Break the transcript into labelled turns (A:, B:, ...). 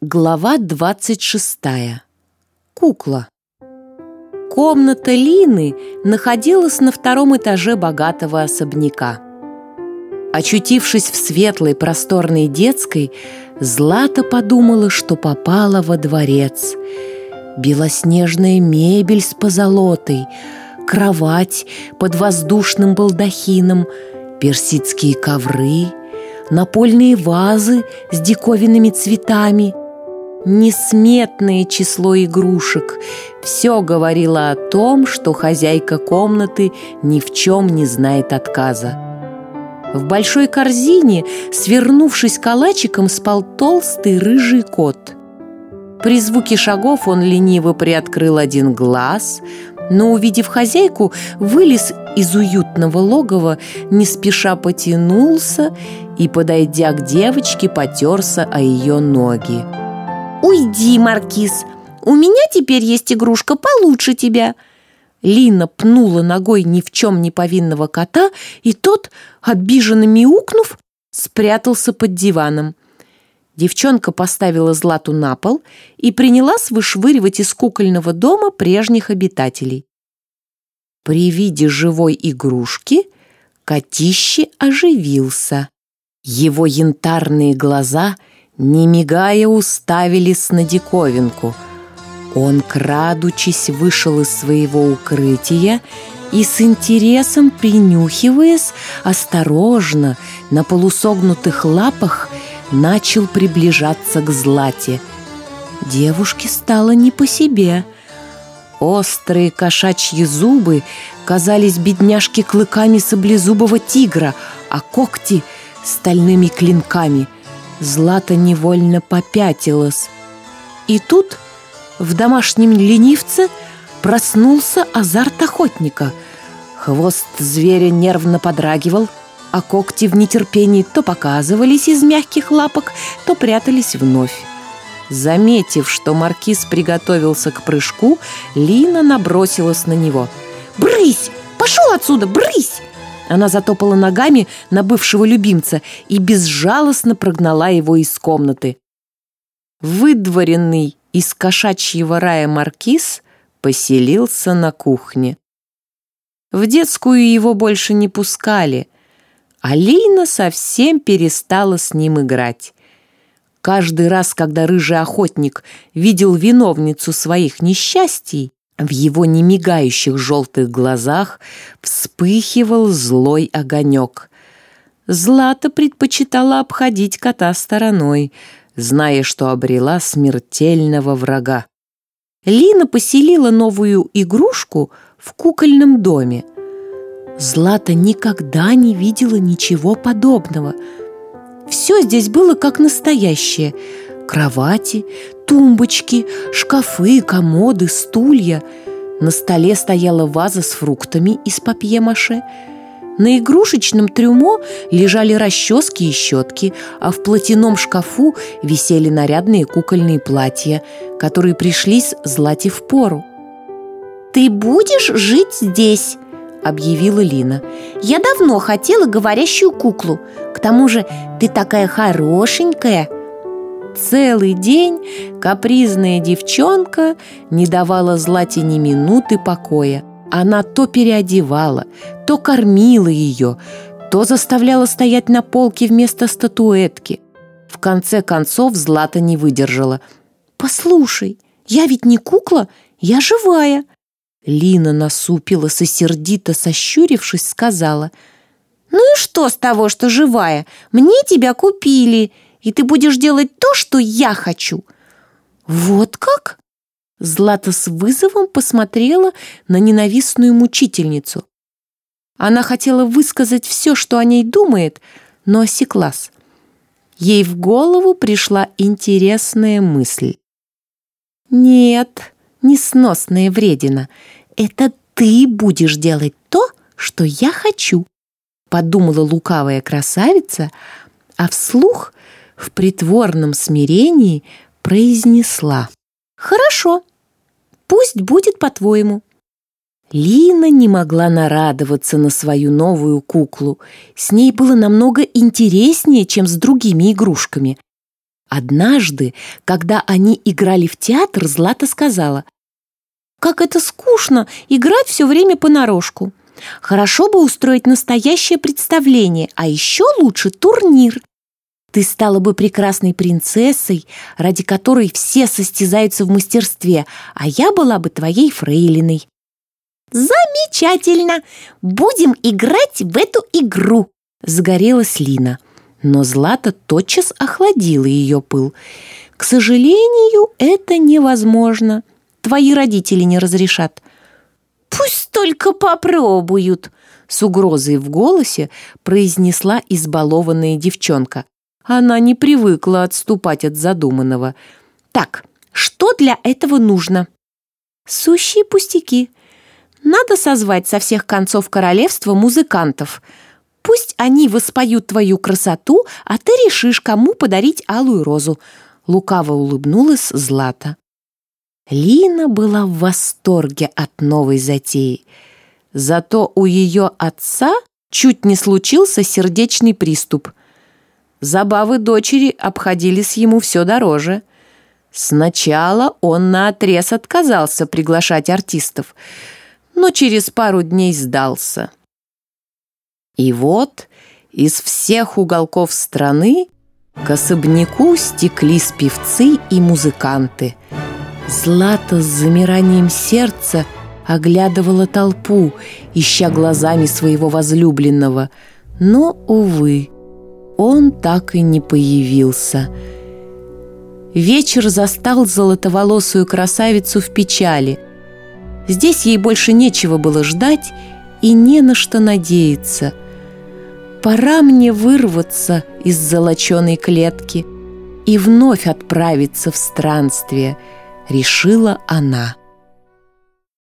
A: Глава 26. Кукла. Комната Лины находилась на втором этаже богатого особняка. Очутившись в светлой просторной детской, Злата подумала, что попала во дворец. Белоснежная мебель с позолотой, кровать под воздушным балдахином, персидские ковры, напольные вазы с диковинными цветами – несметное число игрушек. Все говорило о том, что хозяйка комнаты ни в чем не знает отказа. В большой корзине, свернувшись калачиком, спал толстый рыжий кот. При звуке шагов он лениво приоткрыл один глаз, но, увидев хозяйку, вылез из уютного логова, не спеша потянулся и, подойдя к девочке, потерся о ее ноги.
B: «Уйди, Маркиз! У меня теперь есть игрушка получше тебя!»
A: Лина пнула ногой ни в чем не повинного кота, и тот, обиженно мяукнув, спрятался под диваном. Девчонка поставила Злату на пол и принялась вышвыривать из кукольного дома прежних обитателей. При виде живой игрушки котище оживился. Его янтарные глаза – не мигая, уставились на диковинку. Он, крадучись, вышел из своего укрытия и с интересом принюхиваясь, осторожно, на полусогнутых лапах, начал приближаться к Злате. Девушке стало не по себе. Острые кошачьи зубы казались бедняжке клыками саблезубого тигра, а когти — стальными клинками — Злата невольно попятилась. И тут в домашнем ленивце проснулся азарт охотника. Хвост зверя нервно подрагивал, а когти в нетерпении то показывались из мягких лапок, то прятались вновь. Заметив, что маркиз приготовился к прыжку, Лина набросилась на него. «Брысь! Пошел отсюда! Брысь!» Она затопала ногами на бывшего любимца и безжалостно прогнала его из комнаты. Выдворенный из кошачьего рая маркиз поселился на кухне. В детскую его больше не пускали. Алина совсем перестала с ним играть. Каждый раз, когда рыжий охотник видел виновницу своих несчастий, в его немигающих желтых глазах вспыхивал злой огонек. Злата предпочитала обходить кота стороной, зная, что обрела смертельного врага. Лина поселила новую игрушку в кукольном доме. Злата никогда не видела ничего подобного. Все здесь было как настоящее – Кровати, тумбочки, шкафы, комоды, стулья. На столе стояла ваза с фруктами из папье-маше. На игрушечном трюмо лежали расчески и щетки, а в платяном шкафу висели нарядные кукольные платья, которые пришлись Злате в пору.
B: «Ты будешь жить здесь!» — объявила Лина. «Я давно хотела говорящую куклу. К тому же ты такая хорошенькая!»
A: Целый день капризная девчонка не давала Злате ни минуты покоя. Она то переодевала, то кормила ее, то заставляла стоять на полке вместо статуэтки. В конце концов Злата не выдержала. «Послушай, я ведь не кукла, я живая!» Лина насупилась и сердито сощурившись сказала.
B: «Ну и что с того, что живая? Мне тебя купили!» И ты будешь делать то, что я хочу».
A: «Вот как?» Злата с вызовом посмотрела на ненавистную мучительницу. Она хотела высказать все, что о ней думает, но осеклась. Ей в голову пришла интересная мысль. «Нет, несносная вредина, это ты будешь делать то, что я хочу», подумала лукавая красавица, а вслух в притворном смирении произнесла «Хорошо, пусть будет по-твоему». Лина не могла нарадоваться на свою новую куклу. С ней было намного интереснее, чем с другими игрушками. Однажды, когда они играли в театр, Злата сказала, «Как это скучно играть все время понарошку. Хорошо бы устроить настоящее представление, а еще лучше турнир. Ты стала бы прекрасной принцессой, ради которой все состязаются в мастерстве, а я была бы твоей фрейлиной».
B: «Замечательно! Будем играть в эту игру!»
A: Загорелась Лина. Но Злата тотчас охладила ее пыл. «К сожалению, это невозможно. Твои родители не разрешат».
B: «Пусть только попробуют!»
A: С угрозой в голосе произнесла избалованная девчонка. Она не привыкла отступать от задуманного. «Так, что для этого нужно?» «Сущие пустяки. Надо созвать со всех концов королевства музыкантов. Пусть они воспоют твою красоту, а ты решишь, кому подарить алую розу». Лукаво улыбнулась Злата. Лина была в восторге от новой затеи. Зато у ее отца чуть не случился сердечный приступ. Забавы дочери обходились ему все дороже. Сначала он наотрез отказался приглашать артистов – но через пару дней сдался. И вот из всех уголков страны к особняку стеклись певцы и музыканты. Злата с замиранием сердца оглядывала толпу, ища глазами своего возлюбленного. Но, увы, он так и не появился. Вечер застал золотоволосую красавицу в печали – Здесь ей больше нечего было ждать и не на что надеяться. Пора мне вырваться из золоченой клетки и вновь отправиться в странствие, решила она.